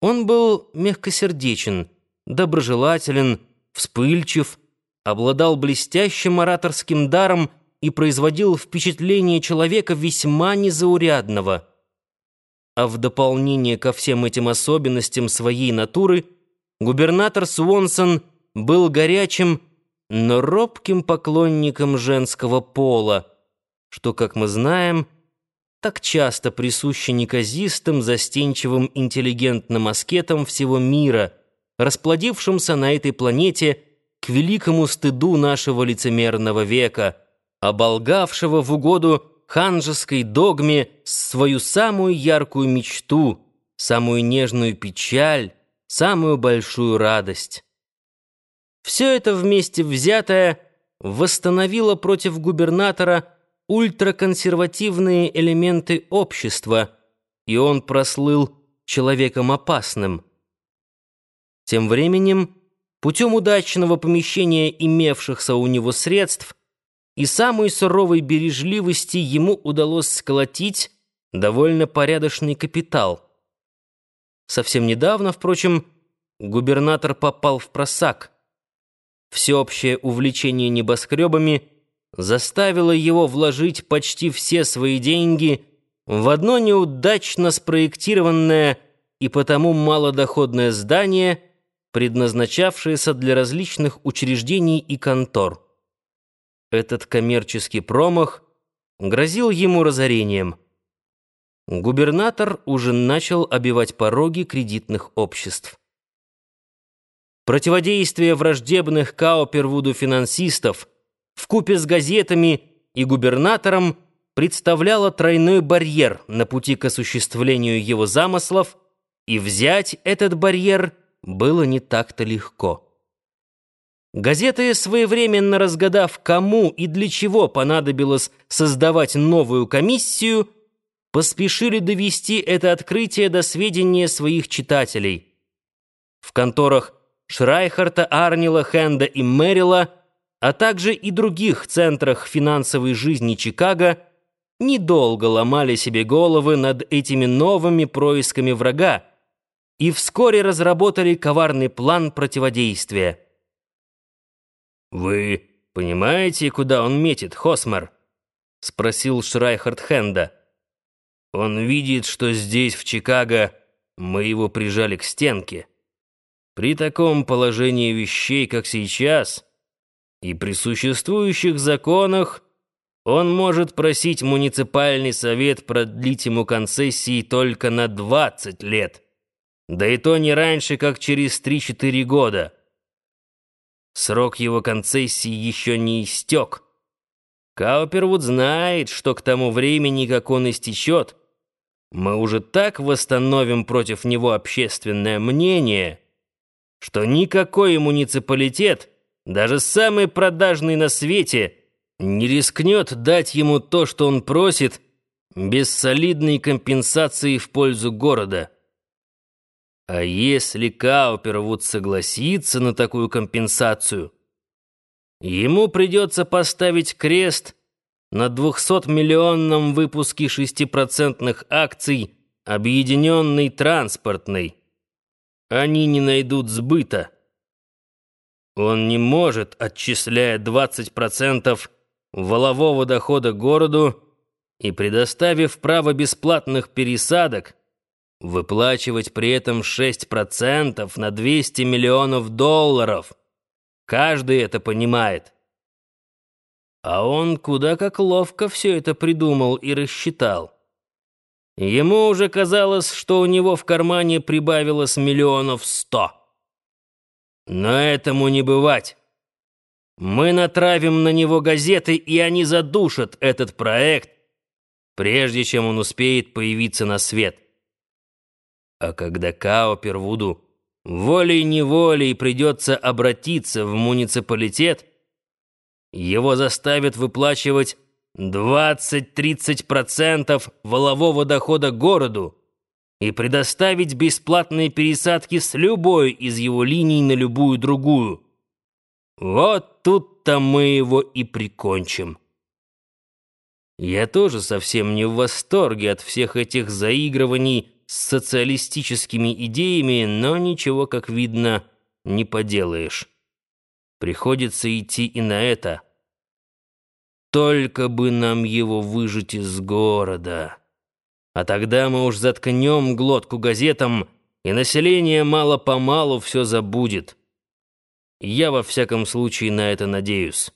Он был мягкосердечен, доброжелателен, вспыльчив, обладал блестящим ораторским даром и производил впечатление человека весьма незаурядного. А в дополнение ко всем этим особенностям своей натуры губернатор Свонсон был горячим, но робким поклонником женского пола, что, как мы знаем, так часто присуще неказистым, застенчивым интеллигентным аскетам всего мира, расплодившимся на этой планете к великому стыду нашего лицемерного века, оболгавшего в угоду ханжеской догме свою самую яркую мечту, самую нежную печаль, самую большую радость. Все это вместе взятое восстановило против губернатора ультраконсервативные элементы общества, и он прослыл человеком опасным. Тем временем, путем удачного помещения имевшихся у него средств и самой суровой бережливости ему удалось сколотить довольно порядочный капитал. Совсем недавно, впрочем, губернатор попал в просак. Всеобщее увлечение небоскребами – заставило его вложить почти все свои деньги в одно неудачно спроектированное и потому малодоходное здание, предназначавшееся для различных учреждений и контор. Этот коммерческий промах грозил ему разорением. Губернатор уже начал обивать пороги кредитных обществ. Противодействие враждебных Каупервуду финансистов – вкупе с газетами и губернатором представляла тройной барьер на пути к осуществлению его замыслов, и взять этот барьер было не так-то легко. Газеты, своевременно разгадав, кому и для чего понадобилось создавать новую комиссию, поспешили довести это открытие до сведения своих читателей. В конторах Шрайхарта, Арнила, Хенда и Мэрила – а также и других центрах финансовой жизни Чикаго, недолго ломали себе головы над этими новыми происками врага и вскоре разработали коварный план противодействия. «Вы понимаете, куда он метит, Хосмер?» — спросил Шрайхард Хенда. «Он видит, что здесь, в Чикаго, мы его прижали к стенке. При таком положении вещей, как сейчас...» И при существующих законах он может просить муниципальный совет продлить ему концессии только на 20 лет. Да и то не раньше, как через 3-4 года. Срок его концессии еще не истек. Каупервуд знает, что к тому времени, как он истечет, мы уже так восстановим против него общественное мнение, что никакой муниципалитет — даже самый продажный на свете не рискнет дать ему то, что он просит, без солидной компенсации в пользу города. А если Каупервуд согласится на такую компенсацию, ему придется поставить крест на 200-миллионном выпуске 6% акций объединенной транспортной. Они не найдут сбыта. Он не может, отчисляя 20% волового дохода городу и предоставив право бесплатных пересадок, выплачивать при этом 6% на 200 миллионов долларов. Каждый это понимает. А он куда как ловко все это придумал и рассчитал. Ему уже казалось, что у него в кармане прибавилось миллионов сто. Но этому не бывать. Мы натравим на него газеты, и они задушат этот проект, прежде чем он успеет появиться на свет. А когда Каупервуду волей-неволей придется обратиться в муниципалитет, его заставят выплачивать 20-30% волового дохода городу, и предоставить бесплатные пересадки с любой из его линий на любую другую. Вот тут-то мы его и прикончим. Я тоже совсем не в восторге от всех этих заигрываний с социалистическими идеями, но ничего, как видно, не поделаешь. Приходится идти и на это. Только бы нам его выжить из города. А тогда мы уж заткнем глотку газетам, и население мало-помалу все забудет. Я во всяком случае на это надеюсь.